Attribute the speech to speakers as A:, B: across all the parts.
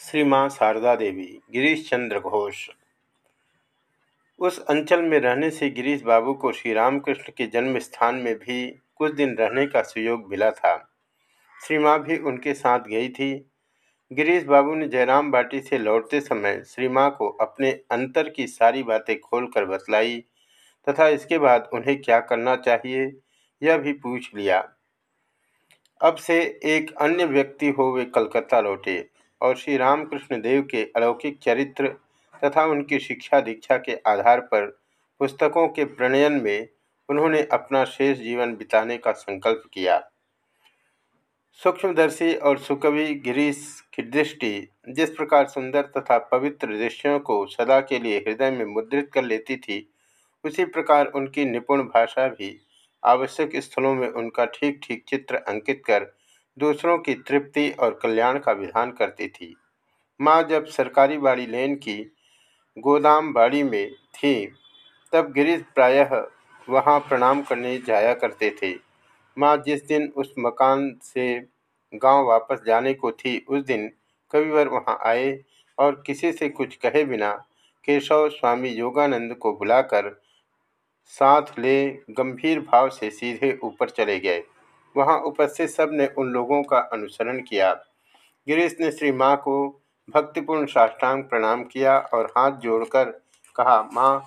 A: श्री माँ शारदा देवी, गिरीश चंद्र घोष। उस अंचल में रहने से गिरीश बाबू को श्री रामकृष्ण के जन्म स्थान में भी कुछ दिन रहने का सुयोग मिला था। श्री माँ भी उनके साथ गई थी। गिरीश बाबू ने जयराम बाटी से लौटते समय श्री माँ को अपने अंतर की सारी बातें खोलकर बतलाई तथा इसके बाद उन्हें क्या करना चाहिए, यह भी पूछ लिया। अब से एक अन्य व्यक्ति हो वे कलकत्ता लौटे। और श्री रामकृष्ण देव के अलौकिक चरित्र तथा उनकी शिक्षा दीक्षा के आधार पर पुस्तकों के प्रणयन में उन्होंने अपना शेष जीवन बिताने का संकल्प किया। सूक्ष्मदर्शी और सुकवि गिरीश की दृष्टि जिस प्रकार सुंदर तथा पवित्र दृश्यों को सदा के लिए हृदय में मुद्रित कर लेती थी, उसी प्रकार उनकी निपुण भाषा भी आवश्यक स्थलों में उनका ठीक ठीक चित्र अंकित कर दूसरों की तृप्ति और कल्याण का विधान करती थी। माँ जब सरकारी बाड़ी लेन की गोदाम बाड़ी में थी, तब गिरीश प्रायः वहाँ प्रणाम करने जाया करते थे। माँ जिस दिन उस मकान से गाँव वापस जाने को थी, उस दिन कविवर वहाँ आए और किसी से कुछ कहे बिना केशव स्वामी योगानंद को बुलाकर साथ ले गंभीर भाव से सीधे ऊपर चले गए। वहाँ उपस्थित सबने उन लोगों का अनुसरण किया। गिरीश ने श्री माँ को भक्तिपूर्ण साष्टांग प्रणाम किया और हाथ जोड़कर कहा, माँ,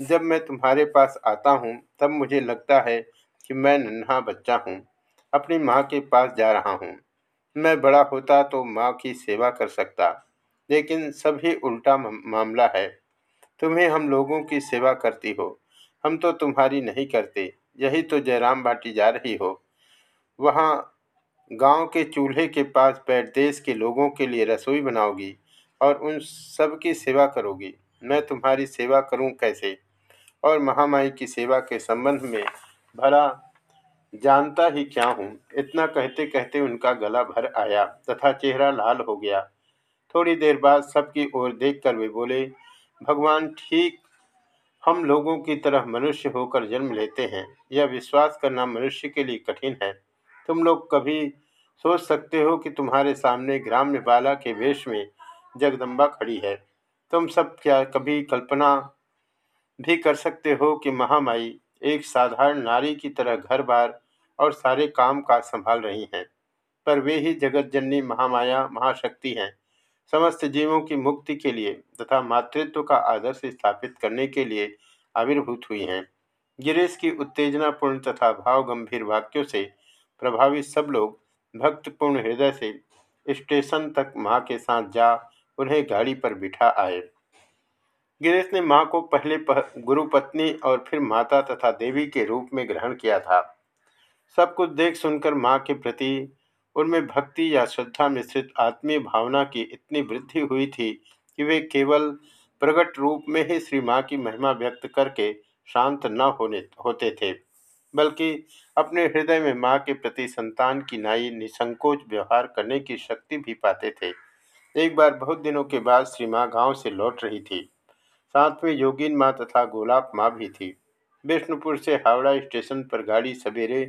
A: जब मैं तुम्हारे पास आता हूँ, तब मुझे लगता है कि मैं नन्हा बच्चा हूँ, अपनी माँ के पास जा रहा हूँ। मैं बड़ा होता तो माँ की सेवा कर सकता, लेकिन सभी उल्टा मामला है। तुम्हें हम लोगों की सेवा करती हो, हम तो तुम्हारी नहीं करते, यही तो जयराम भाटी जा रही हो। वहाँ गाँव के चूल्हे के पास बैठ देश के लोगों के लिए रसोई बनाओगी और उन सब की सेवा करोगी। मैं तुम्हारी सेवा करूँ कैसे? और महामाई की सेवा के संबंध में भला जानता ही क्या हूँ? इतना कहते कहते उनका गला भर आया तथा चेहरा लाल हो गया। थोड़ी देर बाद सबकी ओर देखकर वे बोले, भगवान, ठीक हम लोगों की तरह मनुष्य होकर जन्म लेते हैं। यह विश्वास करना मनुष्य के लिए कठिन है। तुम लोग कभी सोच सकते हो कि तुम्हारे सामने ग्राम्य बाला के वेश में जगदम्बा खड़ी है। तुम सब क्या कभी कल्पना भी कर सकते हो कि महामाई एक साधारण नारी की तरह घर बार और सारे काम काज संभाल रही हैं, पर वे ही जगत जननी महामाया महाशक्ति हैं। समस्त जीवों की मुक्ति के लिए तथा मातृत्व का आदर्श स्थापित करने के लिए आविर्भूत हुई हैं। गिरीश की उत्तेजनापूर्ण तथा भाव गंभीर वाक्यों से प्रभावित सब लोग भक्तपूर्ण हृदय से स्टेशन तक माँ के साथ जा उन्हें गाड़ी पर बिठा आए। गिरीश ने माँ को पहले पह, गुरु पत्नी और फिर माता तथा देवी के रूप में ग्रहण किया था। सब कुछ देख सुनकर माँ के प्रति उनमें भक्ति या श्रद्धा मिश्रित आत्मीय भावना की इतनी वृद्धि हुई थी कि वे केवल प्रकट रूप में ही श्री माँ की महिमा व्यक्त करके शांत न होने होते थे। बल्कि अपने हृदय में माँ के प्रति संतान की नाई निसंकोच व्यवहार करने की शक्ति भी पाते थे। एक बार बहुत दिनों के बाद श्री माँ गाँव से लौट रही थी। साथ में योगीन माँ तथा गोलाब माँ भी थी। विष्णुपुर से हावड़ा स्टेशन पर गाड़ी सवेरे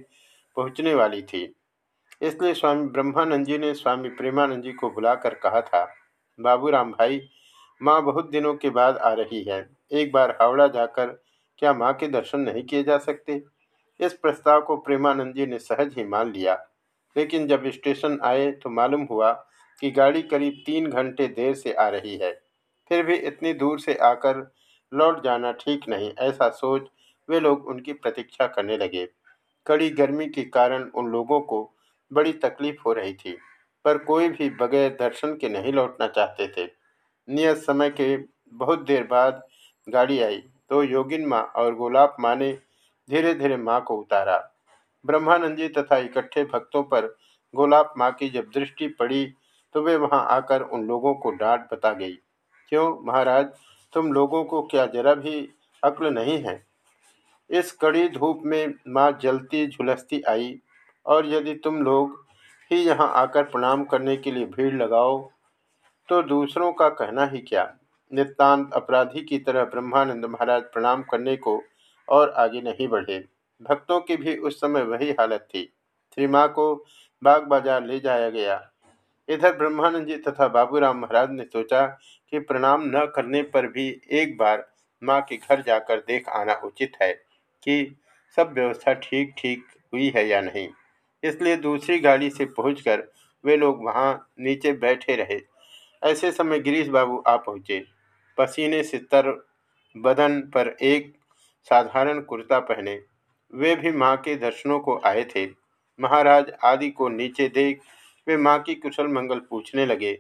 A: पहुँचने वाली थी। इसलिए स्वामी ब्रह्मानंद जी ने स्वामी प्रेमानंद जी को बुलाकर कहा था, बाबूराम भाई, माँ बहुत दिनों के बाद आ रही है। एक बार हावड़ा जाकर क्या माँ के दर्शन नहीं किए जा सकते? इस प्रस्ताव को प्रेमानंद जी ने सहज ही मान लिया। लेकिन जब स्टेशन आए तो मालूम हुआ कि गाड़ी करीब तीन घंटे देर से आ रही है। फिर भी इतनी दूर से आकर लौट जाना ठीक नहीं, ऐसा सोच वे लोग उनकी प्रतीक्षा करने लगे। कड़ी गर्मी के कारण उन लोगों को बड़ी तकलीफ़ हो रही थी, पर कोई भी बगैर दर्शन के नहीं लौटना चाहते थे। नियत समय के बहुत देर बाद गाड़ी आई तो योगिन माँ और गोलाब माँ ने धीरे धीरे माँ को उतारा। ब्रह्मानंद जी तथा इकट्ठे भक्तों पर गोलाब माँ की जब दृष्टि पड़ी तो वे वहाँ आकर उन लोगों को डांट बता गई। क्यों महाराज, तुम लोगों को क्या जरा भी अक्ल नहीं है? इस कड़ी धूप में माँ जलती झुलसती आई, और यदि तुम लोग ही यहाँ आकर प्रणाम करने के लिए भीड़ लगाओ तो दूसरों का कहना ही क्या? नितान्त अपराधी की तरह ब्रह्मानंद महाराज प्रणाम करने को और आगे नहीं बढ़े। भक्तों की भी उस समय वही हालत थी। श्री माँ को बाग बाज़ार ले जाया गया। इधर ब्रह्मानंद जी तथा बाबूराम महाराज ने सोचा कि प्रणाम न करने पर भी एक बार माँ के घर जाकर देख आना उचित है कि सब व्यवस्था ठीक ठीक हुई है या नहीं। इसलिए दूसरी गाड़ी से पहुंचकर वे लोग वहाँ नीचे बैठे रहे। ऐसे समय गिरीश बाबू आ पहुँचे। पसीने से तर बदन पर एक साधारण कुर्ता पहने। वे भी माँ के दर्शनों को आए थे। महाराज आदि को नीचे देख वे माँ की कुशल मंगल पूछने लगे।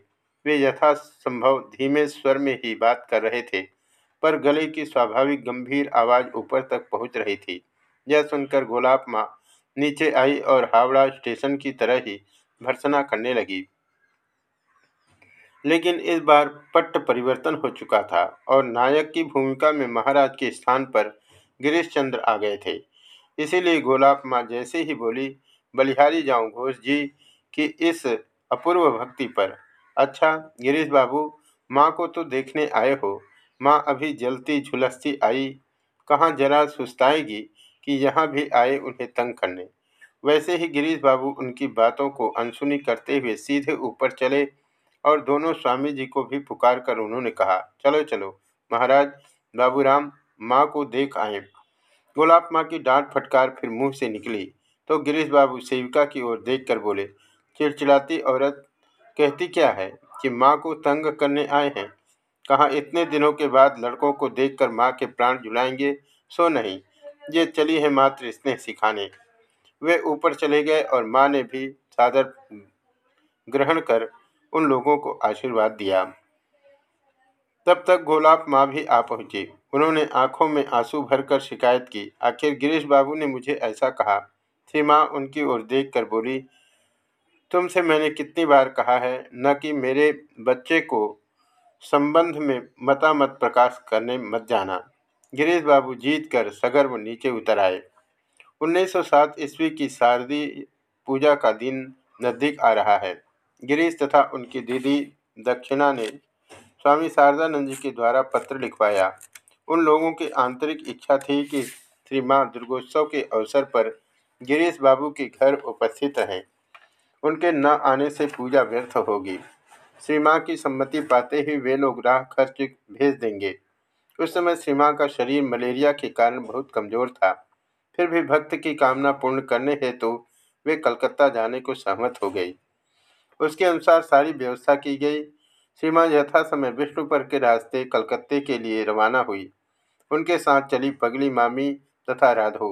A: वे यथासंभव धीमे स्वर में ही बात कर रहे थे, पर गले की स्वाभाविक गंभीर आवाज़ ऊपर तक पहुँच रही थी। यह सुनकर गोलाप माँ नीचे आई और हावड़ा स्टेशन की तरह ही भर्सना करने लगी। लेकिन इस बार पट्ट परिवर्तन हो चुका था और नायक की भूमिका में महाराज के स्थान पर गिरीश चंद्र आ गए थे। इसीलिए गोलाप माँ जैसे ही बोली, बलिहारी जाऊँ घोष जी की इस अपूर्व भक्ति पर। अच्छा गिरीश बाबू, माँ को तो देखने आए हो। माँ अभी जलती झुलसती आई। कहाँ जरा सुस्ताएगी कि यहाँ भी आए उन्हें तंग करने? वैसे ही गिरीश बाबू उनकी बातों को अनसुनी करते हुए सीधे ऊपर चले और दोनों स्वामी जी को भी पुकार कर उन्होंने कहा, चलो चलो, महाराज, बाबूराम माँ को देख आए। गुलाब माँ की डांट फटकार फिर मुँह से निकली। तो गिरीश बाबू सेविका की ओर देखकर बोले, चिड़चिड़ाती औरत, कहती क्या है कि माँ को तंग करने आए हैं? कहाँ इतने दिनों के बाद लड़कों को देखकर माँ के प्राण जुलाएँगे? सो नहीं, ये चली है मात्र स्नेह सिखाने। वे ऊपर चले गए और माँ ने भी सादर ग्रहण कर उन लोगों को आशीर्वाद दिया। तब तक गोलाब माँ भी आ पहुँची। उन्होंने आँखों में आँसू भरकर शिकायत की। आखिर गिरीश बाबू ने मुझे ऐसा कहा। थी माँ उनकी ओर देख कर बोली, तुमसे मैंने कितनी बार कहा है, न कि मेरे बच्चे को संबंध में मता मत प्रकाश करने मत जाना। गिरीश बाबू जीत कर सगर्व नीचे उतर आए। 1907 ईस्वी की शारदीय पूजा का दिन नज़दीक आ रहा है। गिरीश तथा उनकी दीदी दक्षिणा ने स्वामी शारदानंद जी के द्वारा पत्र लिखवाया। उन लोगों की आंतरिक इच्छा थी कि श्री माँ दुर्गोत्सव के अवसर पर गिरीश बाबू के घर उपस्थित रहें। उनके न आने से पूजा व्यर्थ होगी। श्री माँ की सम्मति पाते ही वे लोग राह खर्च भेज देंगे। उस समय श्री माँ का शरीर मलेरिया के कारण बहुत कमज़ोर था। फिर भी भक्त की कामना पूर्ण करने हेतु तो वे कलकत्ता जाने को सहमत हो गई। उसके अनुसार सारी व्यवस्था की गई। सीमा यथा समय विष्णुपर के रास्ते कलकत्ते के लिए रवाना हुई। उनके साथ चली पगली मामी तथा राधो।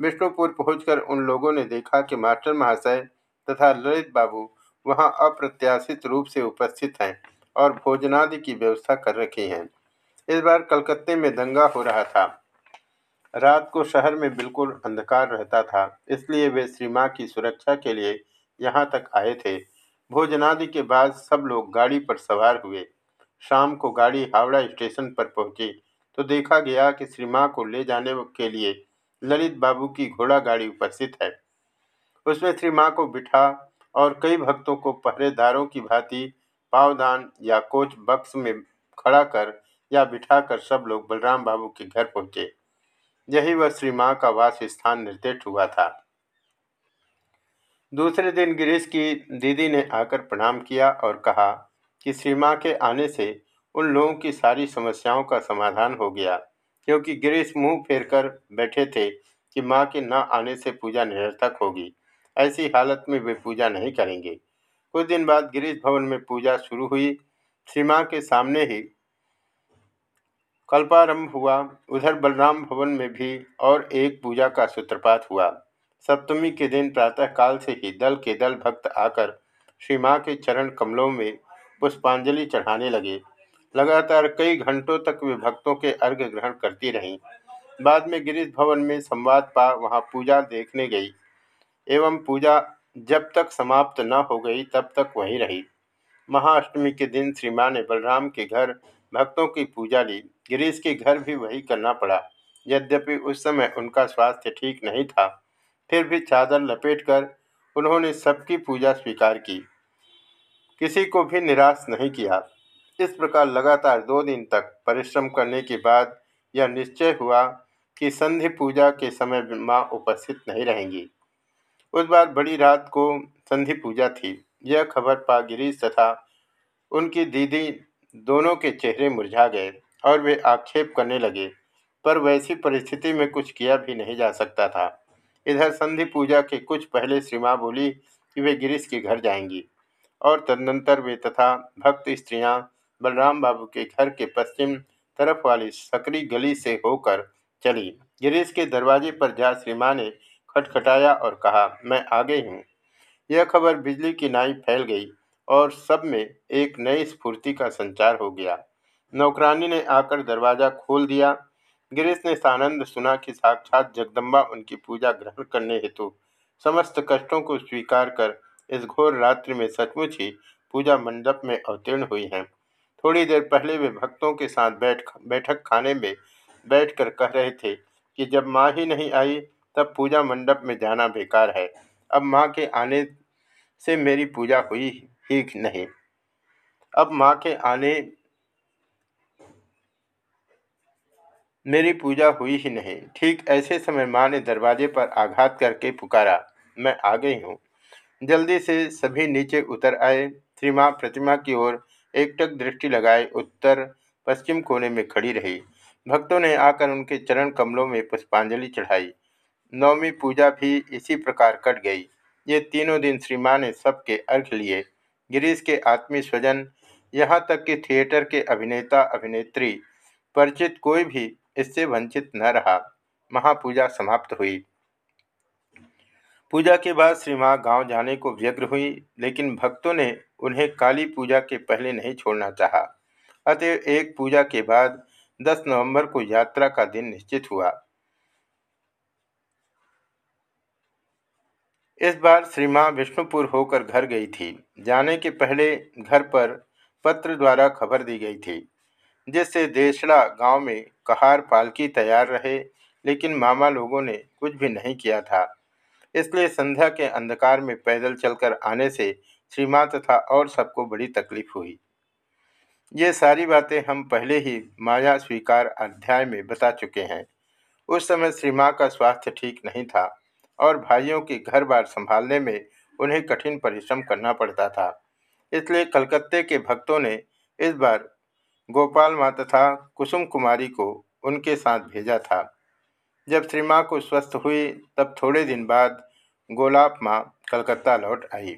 A: विष्णुपुर पहुंचकर उन लोगों ने देखा कि मास्टर महाशय तथा ललित बाबू वहाँ अप्रत्याशित रूप से उपस्थित हैं और भोजनादि की व्यवस्था कर रखी हैं। इस बार कलकत्ते में दंगा हो रहा था। रात को शहर में बिल्कुल अंधकार रहता था, इसलिए वे श्री माँ की सुरक्षा के लिए यहाँ तक आए थे। भोजनादि के बाद सब लोग गाड़ी पर सवार हुए। शाम को गाड़ी हावड़ा स्टेशन पर पहुँची तो देखा गया कि श्री माँ को ले जाने के लिए ललित बाबू की घोड़ा गाड़ी उपस्थित है। उसमें श्री माँ को बिठा और कई भक्तों को पहरेदारों की भांति पावदान या कोच बक्स में खड़ा कर या बिठाकर सब लोग बलराम बाबू के घर पहुँचे। यही वह श्री माँ का वास स्थान निर्दिष्ट हुआ था। दूसरे दिन गिरीश की दीदी ने आकर प्रणाम किया और कहा कि श्री माँ के आने से उन लोगों की सारी समस्याओं का समाधान हो गया, क्योंकि गिरीश मुँह फेर कर बैठे थे कि माँ के न आने से पूजा निरर्थक होगी। ऐसी हालत में वे पूजा नहीं करेंगे। कुछ दिन बाद गिरीश भवन में पूजा शुरू हुई। श्री माँ के सामने ही कल्पारंभ हुआ। उधर बलराम भवन में भी और एक पूजा का सूत्रपात हुआ। सप्तमी के दिन प्रातःकाल से ही दल के दल भक्त आकर श्री माँ के चरण कमलों में पुष्पांजलि चढ़ाने लगे। लगातार कई घंटों तक वे भक्तों के अर्घ्य ग्रहण करती रहीं। बाद में गिरीश भवन में संवाद पा वहाँ पूजा देखने गई एवं पूजा जब तक समाप्त न हो गई तब तक वहीं रही। महाअष्टमी के दिन श्री माँ ने बलराम के घर भक्तों की पूजा ली। गिरीश के घर भी वही करना पड़ा। यद्यपि उस समय उनका स्वास्थ्य ठीक नहीं था, फिर भी चादर लपेटकर उन्होंने सबकी पूजा स्वीकार की। किसी को भी निराश नहीं किया। इस प्रकार लगातार दो दिन तक परिश्रम करने के बाद यह निश्चय हुआ कि संधि पूजा के समय माँ उपस्थित नहीं रहेंगी। उस बार बड़ी रात को संधि पूजा थी। यह खबर पा गिरीश तथा उनकी दीदी दोनों के चेहरे मुरझा गए और वे आक्षेप करने लगे, पर वैसी परिस्थिति में कुछ किया भी नहीं जा सकता था। इधर संधि पूजा के कुछ पहले श्री माँ बोली कि वे गिरीश के घर जाएँगी और तदनंतर वे तथा भक्त स्त्रियाँ बलराम बाबू के घर के पश्चिम तरफ़ वाली सकरी गली से होकर चली। गिरीश के दरवाजे पर जा श्री ने खटखटाया और कहा, मैं आ गई हूँ। यह खबर बिजली की नाई फैल गई और सब में एक नई स्फूर्ति का संचार हो गया। नौकरानी ने आकर दरवाज़ा खोल दिया। गिरीश ने सानंद सुना कि साक्षात जगदम्बा उनकी पूजा ग्रहण करने हेतु समस्त कष्टों को स्वीकार कर इस घोर रात्रि में सचमुच ही पूजा मंडप में अवतीर्ण हुई हैं। थोड़ी देर पहले वे भक्तों के साथ बैठ बैठक खाने में बैठकर कह रहे थे कि जब माँ ही नहीं आई, तब पूजा मंडप में जाना बेकार है। अब माँ के आने से मेरी पूजा हुई ही नहीं। अब माँ के आने मेरी पूजा हुई ही नहीं। ठीक ऐसे समय माँ ने दरवाजे पर आघात करके पुकारा, मैं आ गई हूँ। जल्दी से सभी नीचे उतर आए। श्री माँ प्रतिमा की ओर एकटक दृष्टि लगाए, उत्तर पश्चिम कोने में खड़ी रही। भक्तों ने आकर उनके चरण कमलों में पुष्पांजलि चढ़ाई। नवमी पूजा भी इसी प्रकार कट गई। ये तीनों दिन श्री माँ ने सबके अर्घ लिए। गिरीश के आत्मीय स्वजन, यहाँ तक कि थिएटर के अभिनेता, अभिनेत्री, परिचित कोई भी इससे वंचित न रहा। महापूजा समाप्त हुई। पूजा के बाद श्री माँ गाँव जाने को व्यग्र हुई, लेकिन भक्तों ने उन्हें काली पूजा के पहले नहीं छोड़ना चाहा। अतः एक पूजा के बाद 10 नवंबर को यात्रा का दिन निश्चित हुआ। इस बार श्री माँ विष्णुपुर होकर घर गई थी। जाने के पहले घर पर पत्र द्वारा खबर दी गई थी, जिससे देशड़ा गाँव में कहार पालकी तैयार रहे, लेकिन मामा लोगों ने कुछ भी नहीं किया था। इसलिए संध्या के अंधकार में पैदल चलकर आने से श्री माँ तथा और सबको बड़ी तकलीफ़ हुई। ये सारी बातें हम पहले ही माया स्वीकार अध्याय में बता चुके हैं। उस समय श्री माँ का स्वास्थ्य ठीक नहीं था और भाइयों के घर बार संभालने में उन्हें कठिन परिश्रम करना पड़ता था। इसलिए कलकत्ते के भक्तों ने इस बार गोपाल माँ तथा कुसुम कुमारी को उनके साथ भेजा था। जब श्री माँ को स्वस्थ हुई, तब थोड़े दिन बाद गोलाप माँ कलकत्ता लौट आई।